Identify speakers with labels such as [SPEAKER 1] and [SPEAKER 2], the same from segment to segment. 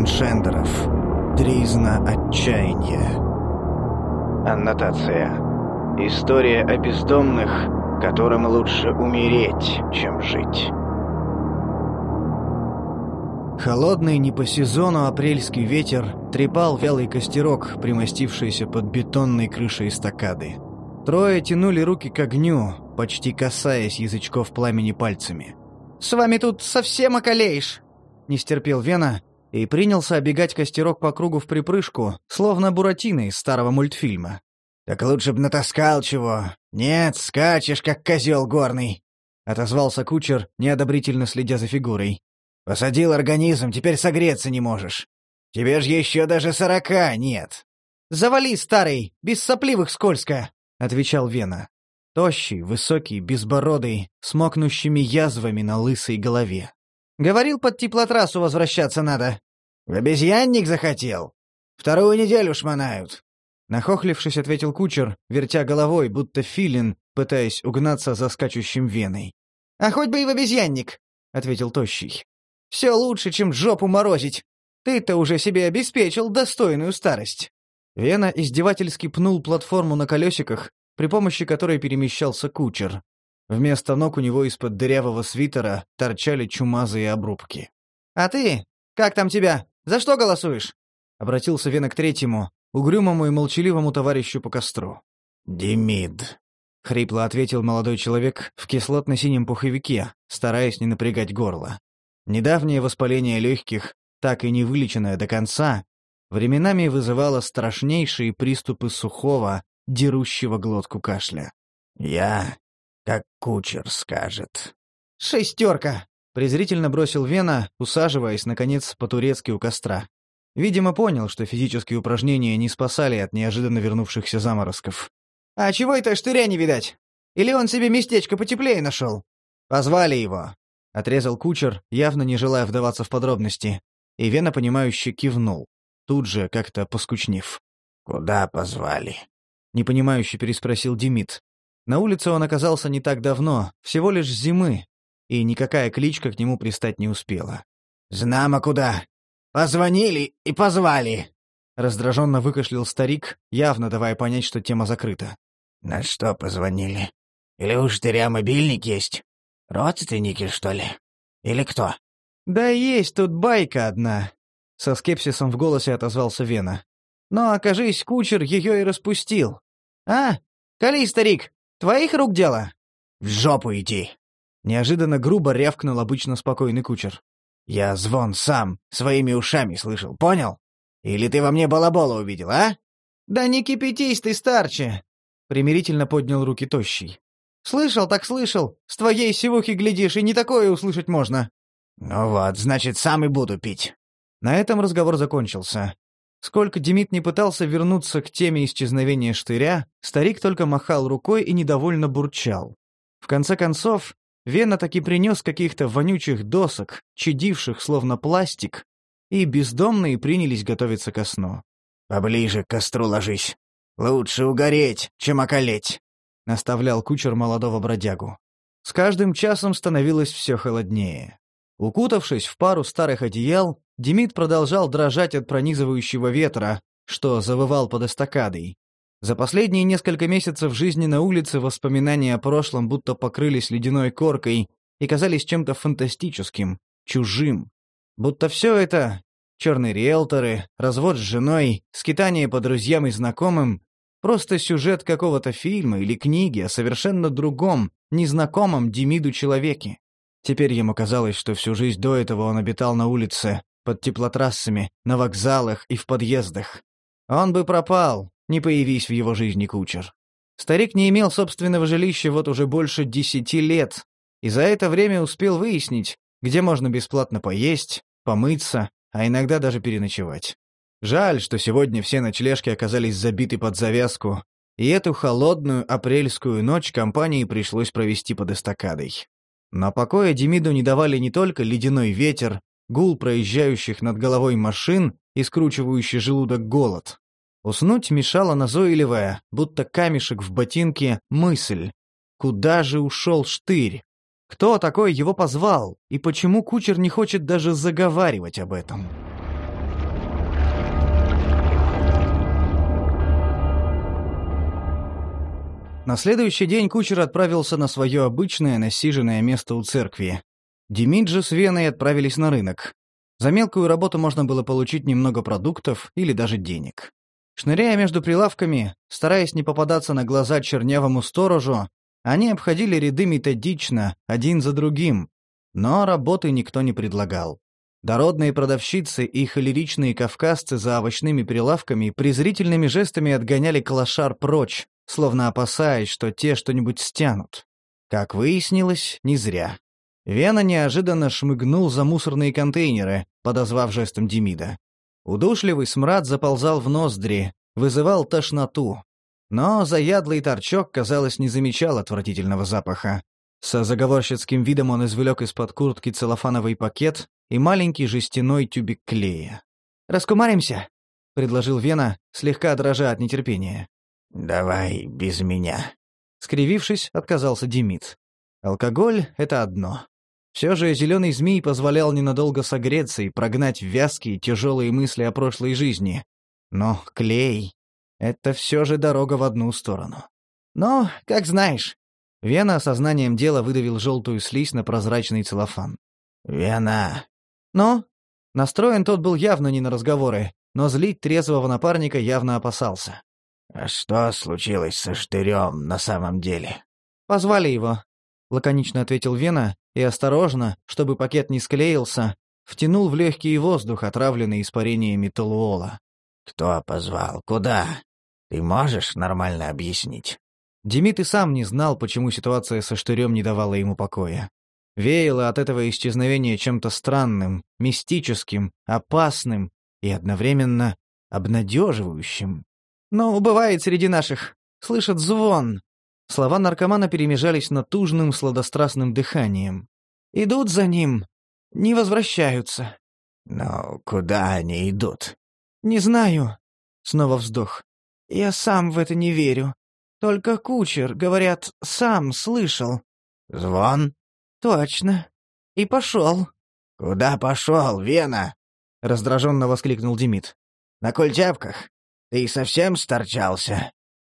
[SPEAKER 1] фон Шендеров. Тризна отчаяния. Аннотация. История о бездомных, которым лучше умереть, чем жить. Холодный не по сезону апрельский ветер трепал вялый костерок, примостившийся под бетонной крышей эстакады. Трое тянули руки к огню, почти касаясь язычков пламени пальцами.
[SPEAKER 2] «С вами тут совсем околеешь!» Не стерпел Вена и принялся обегать костерок по кругу в припрыжку, словно Буратино из старого мультфильма.
[SPEAKER 1] «Так лучше б натаскал чего. Нет, скачешь, как козел горный!» — отозвался кучер, неодобрительно следя за фигурой. Посадил организм, теперь согреться не можешь. Тебе ж еще даже сорока нет.
[SPEAKER 2] Завали, старый, без сопливых скользко, отвечал Вена.
[SPEAKER 1] Тощий, высокий, безбородый, с мокнущими язвами на лысой голове.
[SPEAKER 2] Говорил, под теплотрассу возвращаться надо.
[SPEAKER 1] В обезьянник захотел. Вторую неделю шмонают. Нахохлившись, ответил кучер, вертя головой, будто филин, пытаясь угнаться за скачущим веной.
[SPEAKER 2] «А хоть бы и в обезьянник», — ответил Тощий. Все лучше, чем жопу морозить. Ты-то уже себе обеспечил достойную старость».
[SPEAKER 1] Вена издевательски пнул платформу на колесиках, при помощи которой перемещался кучер. Вместо ног у него из-под дырявого свитера торчали чумазые обрубки.
[SPEAKER 2] «А ты? Как там тебя? За что голосуешь?»
[SPEAKER 1] Обратился Вена к третьему, угрюмому и молчаливому товарищу по костру.
[SPEAKER 3] «Демид», —
[SPEAKER 1] хрипло ответил молодой человек в кислотно-синем пуховике, стараясь не напрягать горло. Недавнее воспаление легких, так и не вылеченное до конца, временами вызывало страшнейшие приступы сухого, дерущего глотку кашля.
[SPEAKER 3] «Я, как кучер скажет».
[SPEAKER 2] «Шестерка!» — презрительно бросил Вена, усаживаясь, наконец, по-турецки у костра. Видимо, понял, что физические упражнения не спасали от неожиданно вернувшихся заморозков. «А чего это штыря не видать? Или он себе местечко потеплее нашел?»
[SPEAKER 1] «Позвали его», — отрезал кучер, явно не желая вдаваться в подробности, и Вена, понимающе кивнул, тут же как-то поскучнив.
[SPEAKER 3] «Куда позвали?»
[SPEAKER 1] — непонимающе переспросил Демид. На улице он оказался не так давно, всего лишь зимы, и никакая кличка к нему пристать не успела.
[SPEAKER 3] «Знамо куда! Позвонили и позвали!»
[SPEAKER 1] Раздраженно выкашлял старик, явно давая понять, что тема закрыта.
[SPEAKER 3] «На что позвонили? Или у штыря мобильник есть?» Родственники, что ли? Или кто?
[SPEAKER 2] Да есть тут байка одна. Со скепсисом в голосе отозвался Вена. Но, окажись, кучер ее и распустил. А, Кали, старик, твоих рук дело?
[SPEAKER 3] В жопу иди.
[SPEAKER 1] Неожиданно грубо рявкнул обычно спокойный кучер.
[SPEAKER 3] Я звон сам, своими ушами слышал, понял? Или ты во мне балабола увидел, а?
[SPEAKER 2] Да не кипятись ты, старче. Примирительно поднял руки тощий. Слышал, так слышал. С твоей сивухи глядишь, и не такое услышать можно.
[SPEAKER 3] Ну вот, значит, сам и буду пить.
[SPEAKER 1] На этом разговор закончился. Сколько Демид не пытался вернуться к теме исчезновения штыря, старик только махал рукой и недовольно бурчал. В конце концов, Вена таки принес каких-то вонючих досок, чадивших словно пластик, и бездомные принялись готовиться ко сну.
[SPEAKER 3] «Поближе к костру ложись. Лучше угореть, чем околеть», —
[SPEAKER 1] наставлял кучер молодого бродягу. С каждым часом становилось все холоднее. Укутавшись в пару старых одеял, Демид продолжал дрожать от пронизывающего ветра, что завывал под эстакадой. За последние несколько месяцев жизни на улице воспоминания о прошлом будто покрылись ледяной коркой и казались чем-то фантастическим, чужим. Будто все это — черные риэлторы, развод с женой, скитание по друзьям и знакомым Просто сюжет какого-то фильма или книги о совершенно другом, незнакомом Демиду человеке. Теперь ему казалось, что всю жизнь до этого он обитал на улице, под теплотрассами, на вокзалах и в подъездах. Он бы пропал, не появись в его жизни кучер. Старик не имел собственного жилища вот уже больше десяти лет, и за это время успел выяснить, где можно бесплатно поесть, помыться, а иногда даже переночевать. Жаль, что сегодня все ночлежки оказались забиты под завязку, и эту холодную апрельскую ночь компании пришлось провести под эстакадой. Но покоя Демиду не давали не только ледяной ветер, гул проезжающих над головой машин и скручивающий желудок голод. Уснуть мешала назойливая, будто камешек в ботинке, мысль. Куда же ушел штырь? Кто такой его позвал? И почему кучер не хочет даже заговаривать об этом? На следующий день кучер отправился на свое обычное насиженное место у церкви. Демиджи с Веной отправились на рынок. За мелкую работу можно было получить немного продуктов или даже денег. Шныряя между прилавками, стараясь не попадаться на глаза чернявому сторожу, они обходили ряды методично, один за другим, но работы никто не предлагал. Дородные продавщицы и холеричные кавказцы за овощными прилавками презрительными жестами отгоняли клошар прочь, словно опасаясь, что те что-нибудь стянут. Как выяснилось, не зря. Вена неожиданно шмыгнул за мусорные контейнеры, подозвав жестом Демида. Удушливый смрад заползал в ноздри, вызывал тошноту. Но заядлый торчок, казалось, не замечал отвратительного запаха. Со заговорщицким видом он извлек из-под куртки целлофановый пакет и маленький жестяной тюбик клея. «Раскумаримся?» — предложил Вена, слегка дрожа от нетерпения.
[SPEAKER 3] «Давай без меня».
[SPEAKER 1] Скривившись, отказался Демид. Алкоголь — это одно. Все же зеленый змей позволял ненадолго согреться и прогнать вязкие, тяжелые мысли о прошлой жизни. Но клей — это все же дорога в одну сторону. Но, как знаешь. Вена осознанием дела выдавил желтую слизь на прозрачный целлофан.
[SPEAKER 3] «Вена,
[SPEAKER 1] но настроен тот был явно не на разговоры, но злить трезвого напарника явно опасался.
[SPEAKER 3] «А что случилось со штырем на самом деле?»
[SPEAKER 1] «Позвали его», — лаконично ответил Вена и осторожно, чтобы пакет не склеился, втянул в легкий воздух, отравленный испарениями толуола.
[SPEAKER 3] «Кто позвал? Куда? Ты можешь нормально объяснить?»
[SPEAKER 1] Демид и сам не знал, почему ситуация со штырем не давала ему покоя. Веяло от этого исчезновения чем-то странным, мистическим, опасным и одновременно обнадеживающим. «Но бывает среди наших. Слышат звон». Слова наркомана перемежались натужным сладострастным дыханием. «Идут за ним. Не возвращаются».
[SPEAKER 3] «Но куда они идут?»
[SPEAKER 1] «Не знаю». Снова вздох. «Я сам в это не верю. Только кучер, говорят, сам слышал».
[SPEAKER 3] «Звон?»
[SPEAKER 1] «Точно. И пошел».
[SPEAKER 3] «Куда пошел, Вена?» — раздраженно воскликнул Демид. «На культяпках? Ты совсем сторчался?»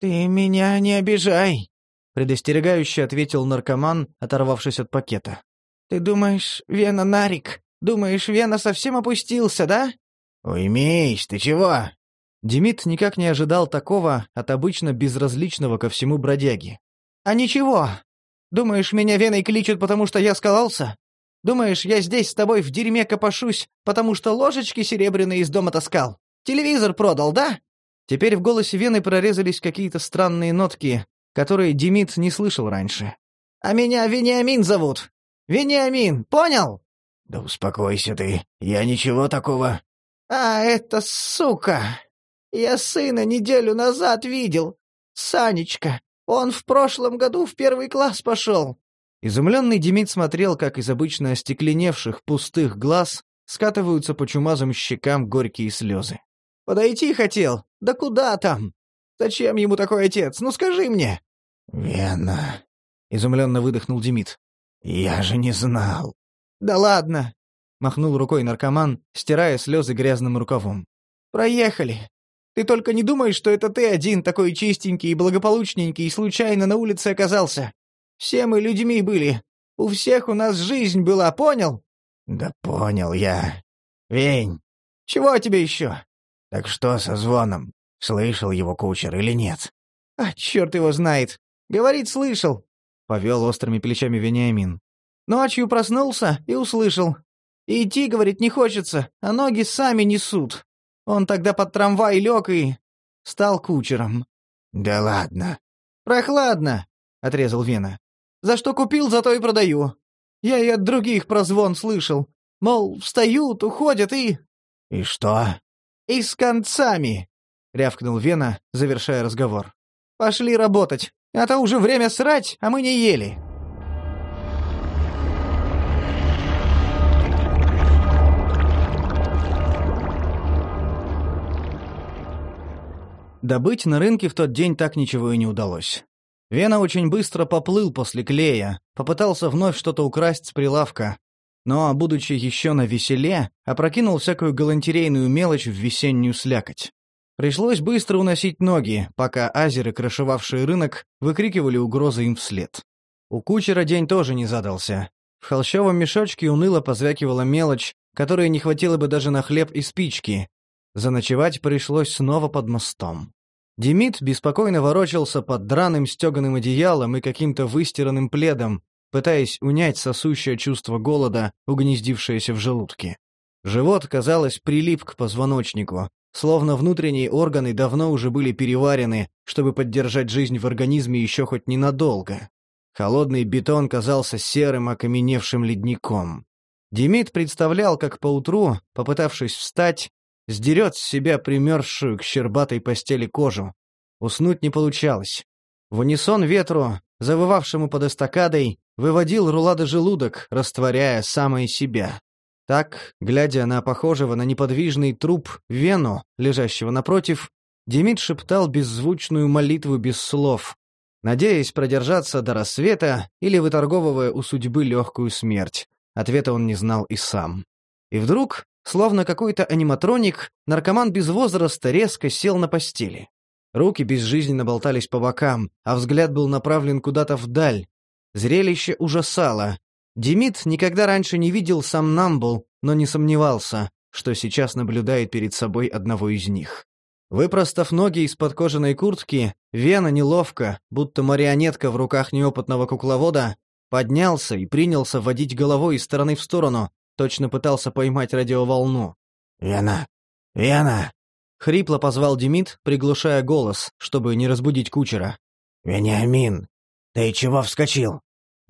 [SPEAKER 1] «Ты меня не обижай», — предостерегающе ответил наркоман, оторвавшись от пакета. «Ты думаешь, Вена нарик? Думаешь, Вена совсем опустился, да?»
[SPEAKER 3] «Уймись, ты чего?»
[SPEAKER 1] Демид никак не ожидал такого от обычно безразличного ко всему бродяги. «А ничего, Думаешь, меня Веной кличут, потому что я скалался? Думаешь, я здесь с тобой в дерьме копошусь, потому что ложечки серебряные из дома таскал? Телевизор продал, да?» Теперь в голосе Вены прорезались какие-то странные нотки, которые Демид не слышал раньше. «А меня Вениамин зовут! Вениамин, понял?»
[SPEAKER 3] «Да успокойся ты, я ничего такого...»
[SPEAKER 1] «А, это сука! Я сына неделю назад видел. Санечка, он в прошлом году в первый класс пошел». Изумленный Демид смотрел, как из обычно остекленевших пустых глаз скатываются по чумазым щекам горькие слезы. «Подойти хотел? Да куда там? Зачем ему такой отец? Ну скажи мне!»
[SPEAKER 3] «Вена...»
[SPEAKER 1] — изумленно выдохнул Демид.
[SPEAKER 3] «Я же не знал».
[SPEAKER 1] «Да ладно!» — махнул рукой наркоман, стирая слезы грязным рукавом. «Проехали. Ты только не думаешь, что это ты один такой чистенький и благополучненький и случайно на улице оказался. Все мы людьми были. У всех у нас жизнь была, понял?»
[SPEAKER 3] «Да понял я. Вень!»
[SPEAKER 1] «Чего тебе еще?»
[SPEAKER 3] «Так что со звоном? Слышал его кучер или нет?»
[SPEAKER 1] «А черт его знает. Говорит, слышал», — повел острыми плечами Вениамин. «Ночью проснулся и услышал. идти, говорит, не хочется, а ноги сами несут. Он тогда под трамвай лег и... стал кучером».
[SPEAKER 3] «Да ладно».
[SPEAKER 1] «Прохладно», — отрезал Вена. «За что купил, за то и продаю. Я и от других про звон слышал. Мол, встают, уходят и...»
[SPEAKER 3] «И что?»
[SPEAKER 1] «И с концами», — рявкнул Вена, завершая разговор. «Пошли работать, а то уже время срать, а мы не ели». Добыть на рынке в тот день так ничего и не удалось. Вена очень быстро поплыл после клея, попытался вновь что-то украсть с прилавка, но, будучи еще на веселе, опрокинул всякую галантерейную мелочь в весеннюю слякоть. Пришлось быстро уносить ноги, пока азеры, крышевавшие рынок, выкрикивали угрозы им вслед. У кучера день тоже не задался. В холщовом мешочке уныло позвякивала мелочь, которой не хватило бы даже на хлеб и спички. Заночевать пришлось снова под мостом. Демид беспокойно ворочался под драным стеганым одеялом и каким-то выстиранным пледом, пытаясь унять сосущее чувство голода, угнездившееся в желудке. Живот, казалось, прилип к позвоночнику, словно внутренние органы давно уже были переварены, чтобы поддержать жизнь в организме еще хоть ненадолго. Холодный бетон казался серым окаменевшим ледником. Демид представлял, как поутру, попытавшись встать, сдерет с себя примерзшую к щербатой постели кожу. Уснуть не получалось. В унисон ветру, завывавшему под эстакадой, выводил рулада желудок, растворяя самое себя. Так, глядя на похожего на неподвижный труп Вену, лежащего напротив, Демид шептал беззвучную молитву без слов, надеясь продержаться до рассвета или выторговывая у судьбы легкую смерть. Ответа он не знал и сам. И вдруг, словно какой-то аниматроник, наркоман без возраста резко сел на постели. Руки безжизненно болтались по бокам, а взгляд был направлен куда-то вдаль. Зрелище ужасало, Демид никогда раньше не видел сам Намбл, но не сомневался, что сейчас наблюдает перед собой одного из них. Выпростав ноги из-под кожаной куртки, Вена неловко, будто марионетка в руках неопытного кукловода, поднялся и принялся водить головой из стороны в сторону, точно пытался поймать радиоволну.
[SPEAKER 3] «Вена! Вена!»
[SPEAKER 1] — хрипло позвал Демид, приглушая голос, чтобы не разбудить кучера.
[SPEAKER 3] «Вениамин, ты чего вскочил?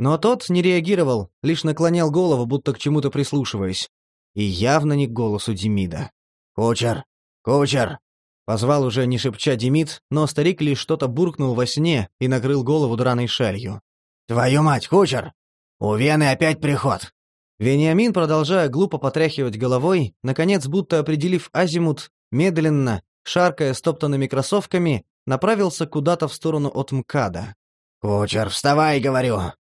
[SPEAKER 1] Но тот не реагировал, лишь наклонял голову, будто к чему-то прислушиваясь. И явно не к голосу Демида.
[SPEAKER 3] «Кучер! Кучер!»
[SPEAKER 1] Позвал уже не шепча Демид, но старик лишь что-то буркнул во сне и накрыл голову драной шалью.
[SPEAKER 3] «Твою мать, кучер! У Вены опять приход!»
[SPEAKER 1] Вениамин, продолжая глупо потряхивать головой, наконец, будто определив азимут, медленно, шаркая стоптанными кроссовками, направился куда-то в сторону от МКАДа.
[SPEAKER 3] «Кучер, вставай, говорю!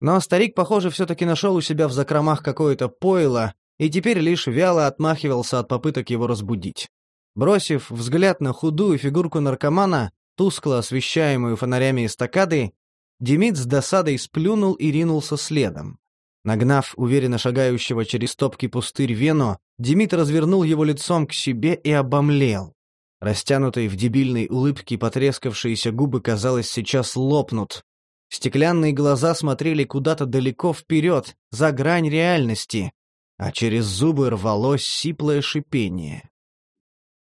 [SPEAKER 1] Но старик, похоже, все-таки нашел у себя в закромах какое-то пойло и теперь лишь вяло отмахивался от попыток его разбудить. Бросив взгляд на худую фигурку наркомана, тускло освещаемую фонарями эстакады, Демид с досадой сплюнул и ринулся следом. Нагнав уверенно шагающего через топки пустырь Вену, Демид развернул его лицом к себе и обомлел. Растянутые в дебильной улыбке потрескавшиеся губы, казалось, сейчас лопнут, Стеклянные глаза смотрели куда-то далеко вперед, за грань реальности, а через зубы рвалось сиплое шипение.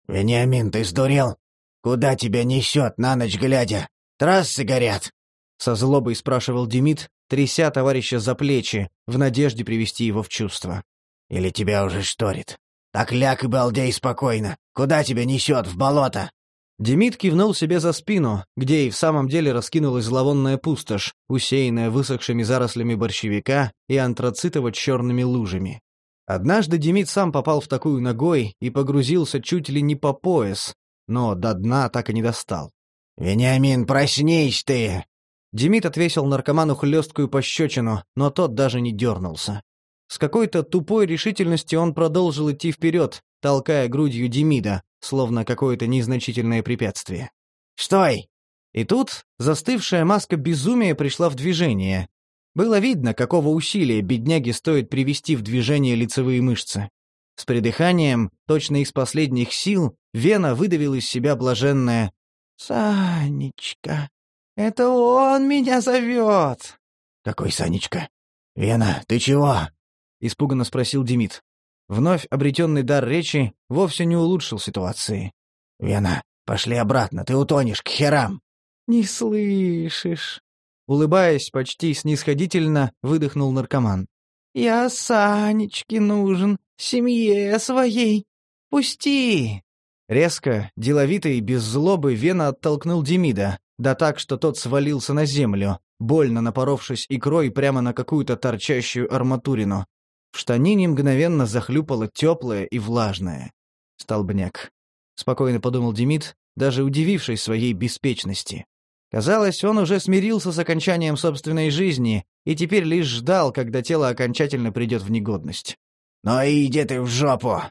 [SPEAKER 3] «Вениамин, ты сдурел? Куда тебя несет на ночь глядя? Трассы горят!»
[SPEAKER 1] Со злобой спрашивал Демид, тряся товарища за плечи, в надежде привести его в чувство.
[SPEAKER 3] «Или тебя уже шторит? Так ляг и балдей спокойно. Куда тебя несет, в болото?»
[SPEAKER 1] Демид кивнул себе за спину, где и в самом деле раскинулась зловонная пустошь, усеянная высохшими зарослями борщевика и антрацитово-черными лужами. Однажды Демид сам попал в такую ногой и погрузился чуть ли не по пояс, но до дна так и не достал.
[SPEAKER 3] «Вениамин, проснись ты!»
[SPEAKER 1] Демид отвесил наркоману хлесткую пощечину, но тот даже не дернулся. С какой-то тупой решительностью он продолжил идти вперед, толкая грудью Демида, словно какое-то незначительное препятствие.
[SPEAKER 3] «Стой!»
[SPEAKER 1] И тут застывшая маска безумия пришла в движение. Было видно, какого усилия бедняге стоит привести в движение лицевые мышцы. С придыханием, точно из последних сил, Вена выдавил из себя блаженное «Санечка, это он меня зовет!»
[SPEAKER 3] «Какой Санечка? Вена, ты чего?»
[SPEAKER 1] — испуганно спросил Демид. Вновь обретенный дар речи вовсе не улучшил ситуации.
[SPEAKER 3] «Вена, пошли обратно, ты утонешь, к херам!»
[SPEAKER 1] «Не слышишь!» Улыбаясь почти снисходительно, выдохнул наркоман. «Я Санечке нужен, семье своей. Пусти!» Резко, деловито и без злобы Вена оттолкнул Демида, да так, что тот свалился на землю, больно напоровшись икрой прямо на какую-то торчащую арматурину. В штанине мгновенно захлюпало теплое и влажное. Столбняк. Спокойно подумал Демид, даже удивившись своей беспечности. Казалось, он уже смирился с окончанием собственной жизни и теперь лишь ждал, когда тело окончательно придет в негодность.
[SPEAKER 3] «Ну иди ты в жопу!»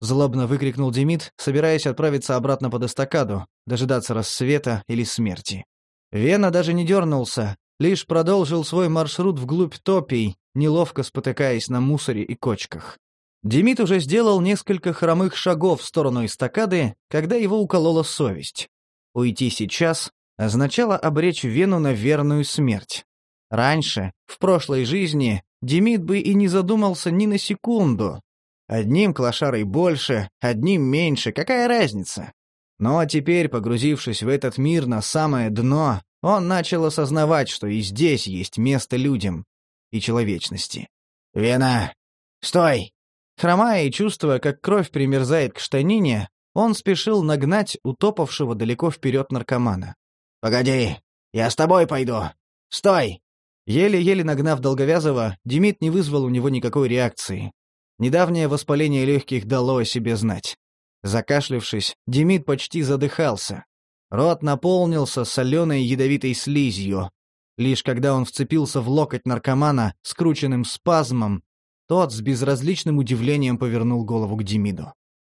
[SPEAKER 1] Злобно выкрикнул Демид, собираясь отправиться обратно под эстакаду, дожидаться рассвета или смерти. Вена даже не дернулся, лишь продолжил свой маршрут вглубь топий, неловко спотыкаясь на мусоре и кочках. Демид уже сделал несколько хромых шагов в сторону эстакады, когда его уколола совесть. Уйти сейчас означало обречь Вену на верную смерть. Раньше, в прошлой жизни, Демид бы и не задумался ни на секунду. Одним клошарой больше, одним меньше, какая разница? Но теперь, погрузившись в этот мир на самое дно, он начал осознавать, что и здесь есть место людям и человечности.
[SPEAKER 3] «Вена! Стой!»
[SPEAKER 1] Хромая и чувствуя, как кровь примерзает к штанине, он спешил нагнать утопавшего далеко вперед наркомана.
[SPEAKER 3] «Погоди, я с тобой пойду. Стой!»
[SPEAKER 1] Еле-еле нагнав Долговязова, Демид не вызвал у него никакой реакции. Недавнее воспаление легких дало о себе знать. Закашлившись, Демид почти задыхался. Рот наполнился соленой ядовитой слизью. Лишь когда он вцепился в локоть наркомана, скрученным спазмом, тот с безразличным удивлением повернул голову к Демиду.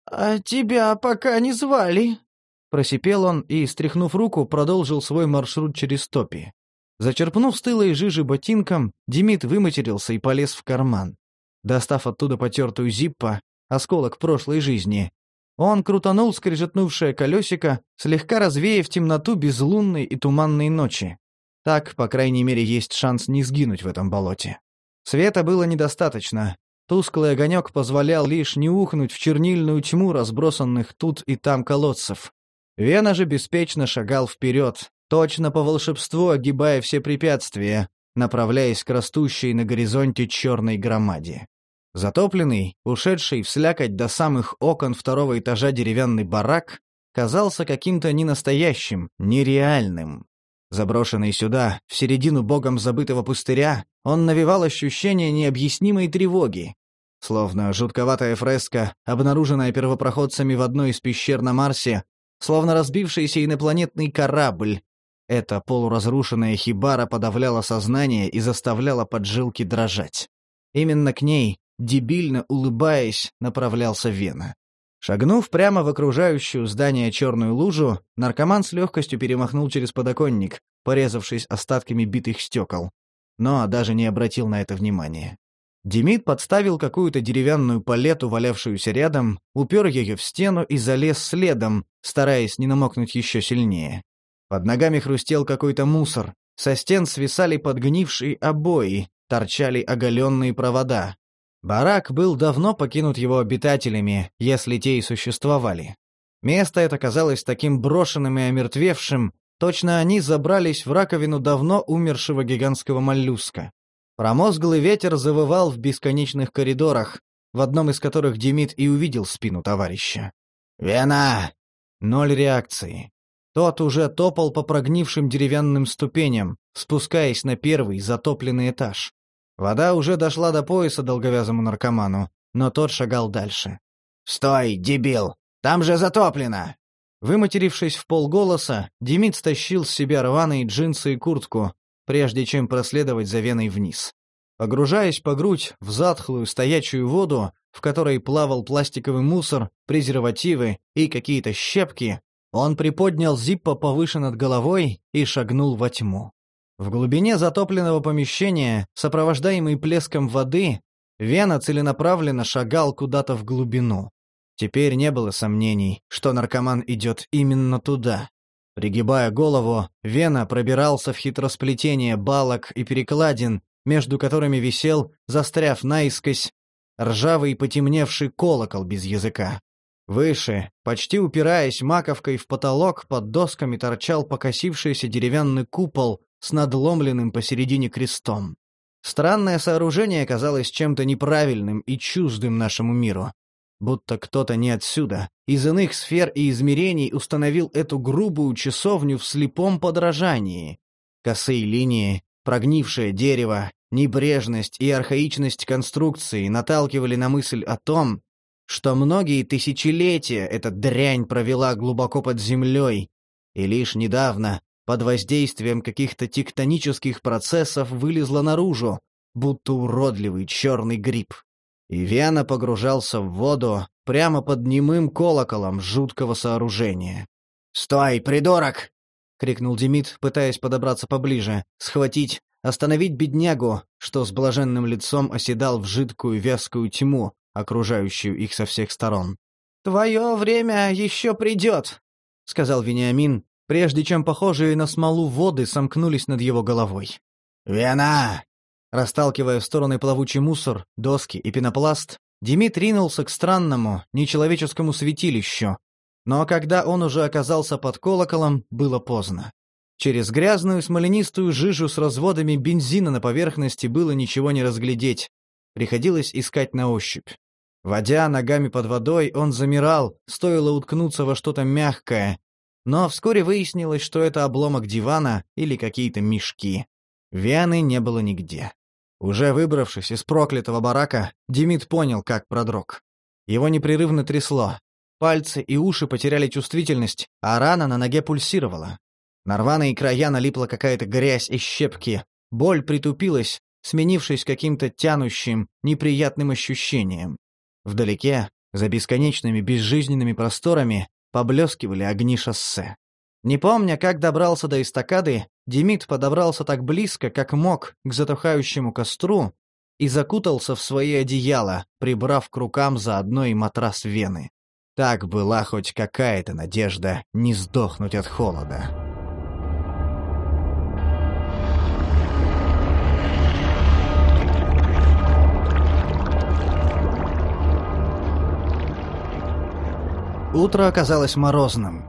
[SPEAKER 2] «А тебя пока не звали», —
[SPEAKER 1] просипел он и, стряхнув руку, продолжил свой маршрут через топи. Зачерпнув стылой жижи ботинком, Демид выматерился и полез в карман. Достав оттуда потертую зиппа, осколок прошлой жизни, он крутанул скрежетнувшее колесико, слегка развеяв темноту безлунной и туманной ночи. Так, по крайней мере, есть шанс не сгинуть в этом болоте. Света было недостаточно, Тусклый огонек позволял лишь не ухнуть в чернильную тьму разбросанных тут и там колодцев. Вена же беспечно шагал вперед, точно по волшебству огибая все препятствия, направляясь к растущей на горизонте черной громаде. Затопленный, ушедший в слякоть до самых окон второго этажа деревянный барак казался каким-то ненастоящим, нереальным. Заброшенный сюда, в середину богом забытого пустыря, он навевал ощущение необъяснимой тревоги. Словно жутковатая фреска, обнаруженная первопроходцами в одной из пещер на Марсе, словно разбившийся инопланетный корабль. Эта полуразрушенная хибара подавляла сознание и заставляла поджилки дрожать. Именно к ней, дебильно улыбаясь, направлялся Вена. Шагнув прямо в окружающую здание черную лужу, наркоман с легкостью перемахнул через подоконник, порезавшись остатками битых стекол. Но даже не обратил на это внимания. Демид подставил какую-то деревянную палету, валявшуюся рядом, упер ее в стену и залез следом, стараясь не намокнуть еще сильнее. Под ногами хрустел какой-то мусор, со стен свисали подгнившие обои, торчали оголенные провода. Барак был давно покинут его обитателями, если те и существовали. Место это казалось таким брошенным и омертвевшим, точно они забрались в раковину давно умершего гигантского моллюска. Промозглый ветер завывал в бесконечных коридорах, в одном из которых Демид и увидел спину товарища.
[SPEAKER 3] «Вена!»
[SPEAKER 1] Ноль реакции. Тот уже топал по прогнившим деревянным ступеням, спускаясь на первый затопленный этаж. Вода уже дошла до пояса долговязому наркоману, но тот шагал дальше.
[SPEAKER 3] «Стой, дебил! Там же затоплено!»
[SPEAKER 1] Выматерившись в полголоса, Демид стащил с себя рваные джинсы и куртку, прежде чем проследовать за веной вниз. Погружаясь по грудь в затхлую стоячую воду, в которой плавал пластиковый мусор, презервативы и какие-то щепки, он приподнял зиппо повыше над головой и шагнул во тьму. В глубине затопленного помещения, сопровождаемый плеском воды, Вена целенаправленно шагал куда-то в глубину. Теперь не было сомнений, что наркоман идет именно туда. Пригибая голову, Вена пробирался в хитросплетение балок и перекладин, между которыми висел, застряв наискось, ржавый потемневший колокол без языка. Выше, почти упираясь маковкой в потолок, под досками торчал покосившийся деревянный купол, с надломленным посередине крестом. Странное сооружение казалось чем-то неправильным и чуждым нашему миру. Будто кто-то не отсюда, из иных сфер и измерений установил эту грубую часовню в слепом подражании. Косые линии, прогнившее дерево, небрежность и архаичность конструкции наталкивали на мысль о том, что многие тысячелетия эта дрянь провела глубоко под землей, и лишь недавно под воздействием каких-то тектонических процессов вылезла наружу, будто уродливый черный гриб. И Вена погружался в воду прямо под немым колоколом жуткого сооружения.
[SPEAKER 3] «Стой, придурок!»
[SPEAKER 1] — крикнул Демид, пытаясь подобраться поближе, схватить, остановить беднягу, что с блаженным лицом оседал в жидкую вязкую тьму, окружающую их со всех сторон. «Твое время еще придет», — сказал Вениамин, прежде чем похожие на смолу воды сомкнулись над его головой.
[SPEAKER 3] «Вена!»
[SPEAKER 1] Расталкивая в стороны плавучий мусор, доски и пенопласт, Демид ринулся к странному, нечеловеческому святилищу. Но когда он уже оказался под колоколом, было поздно. Через грязную смоленистую жижу с разводами бензина на поверхности было ничего не разглядеть. Приходилось искать на ощупь. Водя ногами под водой, он замирал, стоило уткнуться во что-то мягкое. Но вскоре выяснилось, что это обломок дивана или какие-то мешки. Вианы не было нигде. Уже выбравшись из проклятого барака, Демид понял, как продрог. Его непрерывно трясло. Пальцы и уши потеряли чувствительность, а рана на ноге пульсировала. На рваные края налипла какая-то грязь и щепки. Боль притупилась, сменившись каким-то тянущим, неприятным ощущением. Вдалеке, за бесконечными безжизненными просторами, поблескивали огни шоссе. Не помня, как добрался до эстакады, Демид подобрался так близко, как мог, к затухающему костру и закутался в свои одеяла, прибрав к рукам заодно и матрас вены. Так была хоть какая-то надежда не сдохнуть от холода. Утро оказалось морозным.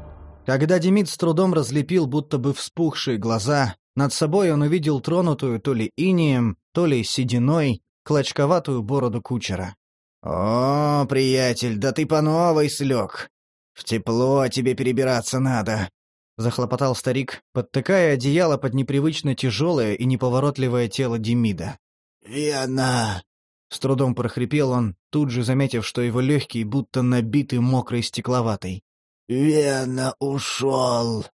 [SPEAKER 1] Когда Демид с трудом разлепил будто бы вспухшие глаза, над собой он увидел тронутую то ли инием, то ли сединой, клочковатую бороду кучера.
[SPEAKER 3] «О, приятель, да ты по новой слег. В тепло тебе перебираться надо», —
[SPEAKER 1] захлопотал старик, подтыкая одеяло под непривычно тяжелое и неповоротливое тело Демида.
[SPEAKER 3] «Верно», —
[SPEAKER 1] с трудом прохрипел он, тут же заметив, что его легкие будто набиты мокрой стекловатой.
[SPEAKER 3] «Вена ушел!»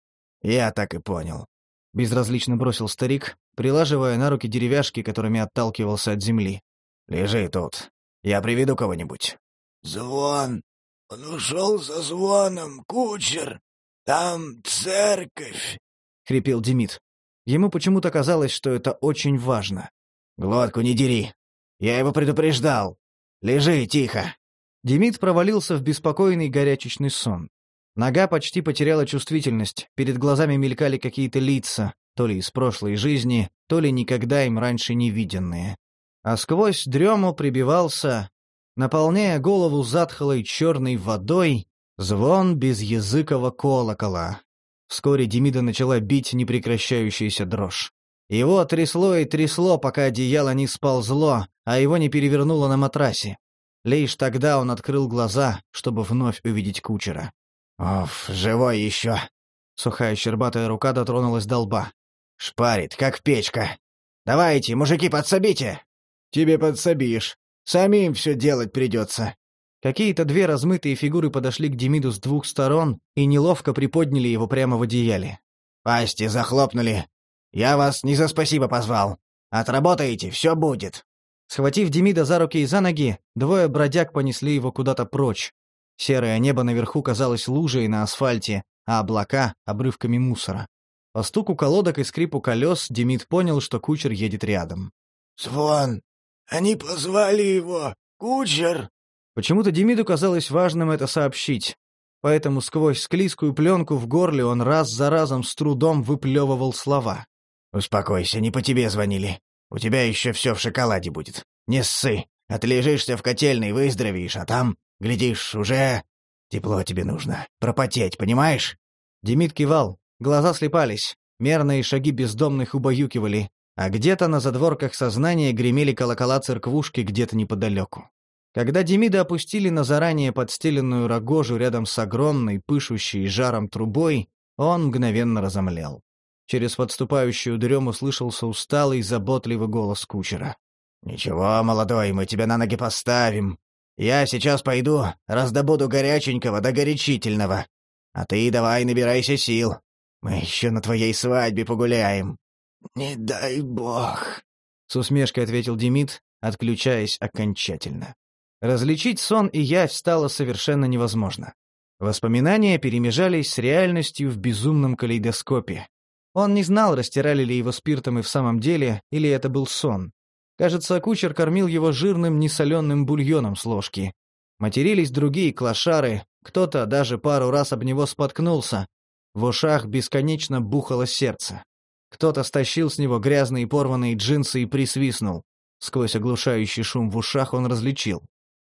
[SPEAKER 1] «Я так и понял». Безразлично бросил старик, прилаживая на руки деревяшки, которыми отталкивался от земли. «Лежи тут. Я приведу кого-нибудь».
[SPEAKER 3] «Звон! Он ушел за звоном, кучер! Там церковь!»
[SPEAKER 1] — хрипел Демид. Ему почему-то казалось, что это очень важно. «Глотку не дери! Я его предупреждал! Лежи тихо!» Демид провалился в беспокойный горячечный сон. Нога почти потеряла чувствительность, перед глазами мелькали какие-то лица, то ли из прошлой жизни, то ли никогда им раньше не виденные. А сквозь дрему прибивался, наполняя голову затхлой черной водой, звон безязыкого колокола. Вскоре Демида начала бить непрекращающаяся дрожь. Его трясло и трясло, пока одеяло не сползло, а его не перевернуло на матрасе. Лишь тогда он открыл глаза, чтобы вновь увидеть кучера. «Оф, живой еще!» Сухая щербатая рука дотронулась до лба. «Шпарит, как печка! Давайте, мужики, подсобите!» «Тебе подсобишь. Самим все делать придется». Какие-то две размытые фигуры подошли к Демиду с двух сторон и неловко приподняли его прямо в одеяле. «Пасти захлопнули. Я вас не за спасибо позвал. Отработаете, все будет». Схватив Демида за руки и за ноги, двое бродяг понесли его куда-то прочь, Серое небо наверху казалось лужей на асфальте, а облака — обрывками мусора. По стуку колодок и скрипу колес Демид понял, что кучер едет рядом.
[SPEAKER 3] «Звон! Они позвали его! Кучер!»
[SPEAKER 1] Почему-то Демиду казалось важным это сообщить. Поэтому сквозь склизкую пленку в горле он раз за разом с трудом выплевывал слова. «Успокойся, не по тебе звонили. У тебя еще все в шоколаде будет. Не ссы. Отлежишься в котельной, выздоровеешь, а там Глядишь, уже... Тепло тебе нужно. Пропотеть, понимаешь?» Демид кивал. Глаза слепались. Мерные шаги бездомных убаюкивали. А где-то на задворках сознания гремели колокола церквушки где-то неподалеку. Когда Демида опустили на заранее подстеленную рогожу рядом с огромной, пышущей жаром трубой, он мгновенно разомлел. Через подступающую дрему слышался усталый, заботливый голос кучера. «Ничего, молодой, мы тебя на ноги поставим. Я сейчас пойду, раздобуду горяченького да горячительного. А ты давай набирайся сил. Мы еще на твоей свадьбе погуляем».
[SPEAKER 3] «Не дай бог», —
[SPEAKER 1] с усмешкой ответил Демид, отключаясь окончательно. Различить сон и явь стало совершенно невозможно. Воспоминания перемежались с реальностью в безумном калейдоскопе. Он не знал, растирали ли его спиртом и в самом деле, или это был сон. Кажется, кучер кормил его жирным несоленым бульоном с ложки. Матерились другие клошары, кто-то даже пару раз об него споткнулся. В ушах бесконечно бухало сердце. Кто-то стащил с него грязные порванные джинсы и присвистнул. Сквозь оглушающий шум в ушах он различил.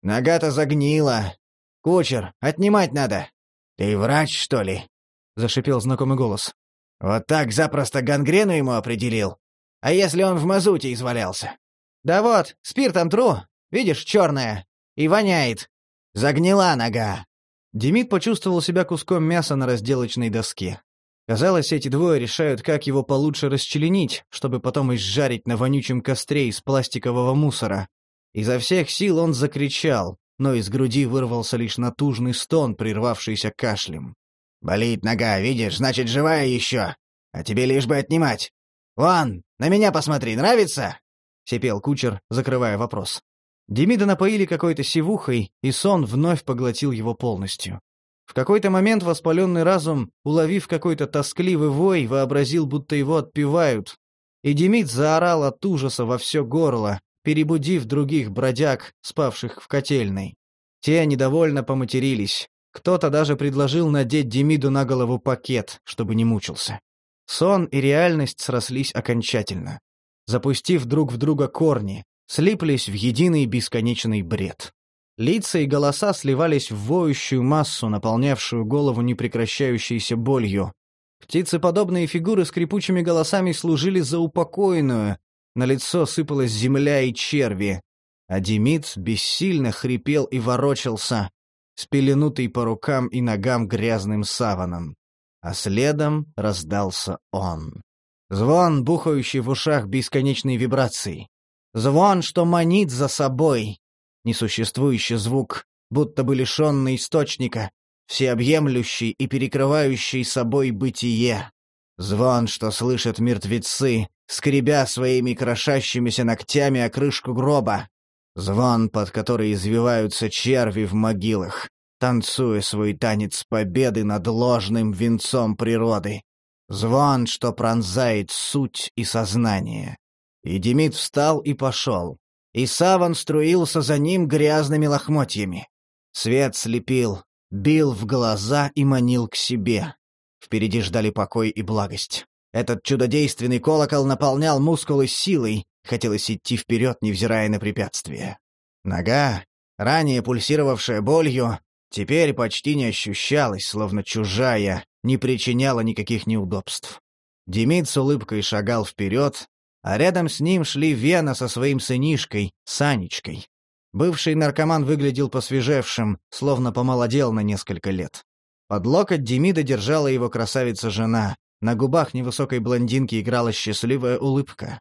[SPEAKER 3] «Нога-то загнила. Кучер, отнимать надо. Ты врач, что ли?» — зашипел знакомый голос. «Вот так запросто гангрену ему определил? А если он в мазуте извалялся?»
[SPEAKER 2] «Да вот, спиртом тру. Видишь, черная. И воняет. Загнила нога».
[SPEAKER 1] Демид почувствовал себя куском мяса на разделочной доске. Казалось, эти двое решают, как его получше расчленить, чтобы потом изжарить на вонючем костре из пластикового мусора. Изо всех сил он закричал, но из груди вырвался лишь натужный стон, прервавшийся кашлем.
[SPEAKER 3] «Болит нога, видишь, значит, живая еще. А тебе лишь бы отнимать. Вон, на меня посмотри, нравится?» — сипел кучер, закрывая вопрос.
[SPEAKER 1] Демида напоили какой-то сивухой, и сон вновь поглотил его полностью. В какой-то момент воспаленный разум, уловив какой-то тоскливый вой, вообразил, будто его отпевают. И Демид заорал от ужаса во все горло, перебудив других бродяг, спавших в котельной. Те недовольно поматерились. Кто-то даже предложил надеть Демиду на голову пакет, чтобы не мучился. Сон и реальность срослись окончательно запустив друг в друга корни, слиплись в единый бесконечный бред. Лица и голоса сливались в воющую массу, наполнявшую голову непрекращающейся болью. Птицеподобные фигуры скрипучими голосами служили за упокоенную, на лицо сыпалась земля и черви, а Демид бессильно хрипел и ворочался, спеленутый по рукам и ногам грязным саваном. А следом раздался он. Звон, бухающий в ушах бесконечной вибрации. Звон, что манит за собой. Несуществующий звук, будто бы лишенный источника, всеобъемлющий и перекрывающий собой бытие. Звон, что слышат мертвецы, скребя своими крошащимися ногтями о крышку гроба. Звон, под который извиваются черви в могилах, танцуя свой танец победы над ложным венцом природы. Звон, что пронзает суть и сознание. И Демид встал и пошел. И саван струился за ним грязными лохмотьями. Свет слепил, бил в глаза и манил к себе. Впереди ждали покой и благость. Этот чудодейственный колокол наполнял мускулы силой, хотелось идти вперед, невзирая на препятствия. Нога, ранее пульсировавшая болью, теперь почти не ощущалась, словно чужая, не причиняла никаких неудобств. Демид с улыбкой шагал вперед, а рядом с ним шли Вена со своим сынишкой, Санечкой. Бывший наркоман выглядел посвежевшим, словно помолодел на несколько лет. Под локоть Демида держала его красавица-жена. На губах невысокой блондинки играла счастливая улыбка.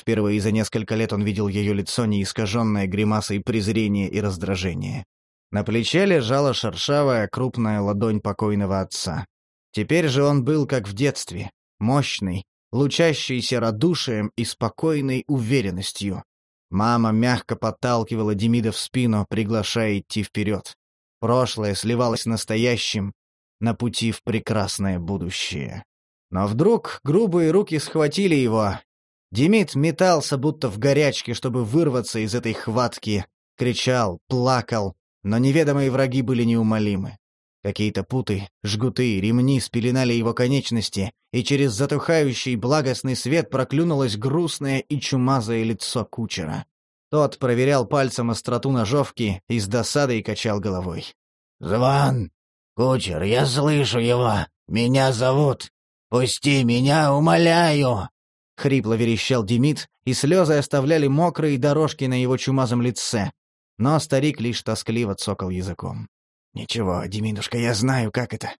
[SPEAKER 1] Впервые за несколько лет он видел ее лицо, не искаженное гримасой презрения и раздражения. На плече лежала шершавая крупная ладонь покойного отца. Теперь же он был как в детстве, мощный, лучащийся радушием и спокойной уверенностью. Мама мягко подталкивала Демида в спину, приглашая идти вперед. Прошлое сливалось с настоящим, на пути в прекрасное будущее. Но вдруг грубые руки схватили его. Демид метался, будто в горячке, чтобы вырваться из этой хватки, кричал, плакал, но неведомые враги были неумолимы. Какие-то путы, жгуты, ремни спеленали его конечности, и через затухающий благостный свет проклюнулось грустное и чумазое лицо кучера. Тот проверял пальцем остроту ножовки и с досадой качал головой.
[SPEAKER 3] «Зван! Кучер, я слышу его! Меня зовут! Пусти меня, умоляю!»
[SPEAKER 1] Хрипло верещал Демид, и слезы оставляли мокрые дорожки на его чумазом лице. Но старик лишь тоскливо цокал языком. «Ничего, Демидушка, я знаю, как это.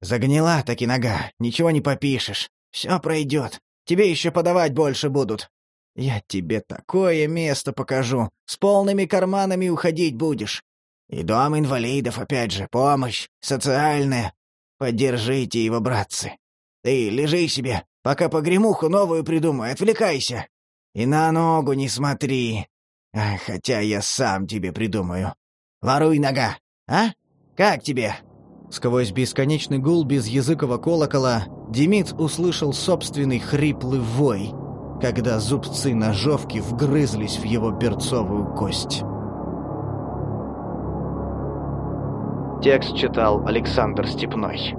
[SPEAKER 1] Загнила таки нога, ничего не попишешь. Все пройдет. Тебе еще подавать больше будут. Я тебе такое место покажу. С полными карманами уходить будешь. И дом инвалидов, опять же, помощь, социальная. Поддержите его, братцы. Ты лежи себе, пока погремуху новую придумаю, отвлекайся. И на ногу не смотри. А, хотя я сам тебе придумаю.
[SPEAKER 3] Воруй нога! А? Как тебе?»
[SPEAKER 1] Сквозь бесконечный гул безязыкого колокола Демид услышал собственный хриплый вой, когда зубцы ножовки вгрызлись в его берцовую кость. Текст читал Александр Степной.